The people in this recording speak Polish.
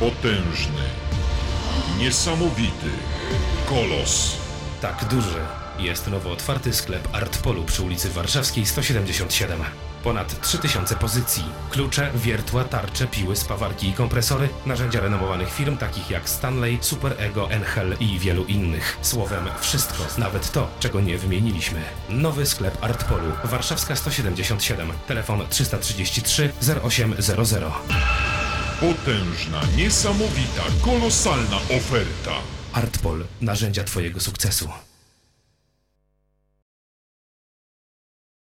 Potężny, niesamowity, kolos. Tak duży jest nowo otwarty sklep Artpolu przy ulicy Warszawskiej 177. Ponad 3000 pozycji. Klucze, wiertła, tarcze, piły, spawarki i kompresory. Narzędzia renomowanych firm takich jak Stanley, Super Ego, Enhel i wielu innych. Słowem wszystko, nawet to, czego nie wymieniliśmy. Nowy sklep Artpolu. Warszawska 177. Telefon 333 0800. Potężna, niesamowita, kolosalna oferta. Artpol. Narzędzia Twojego sukcesu.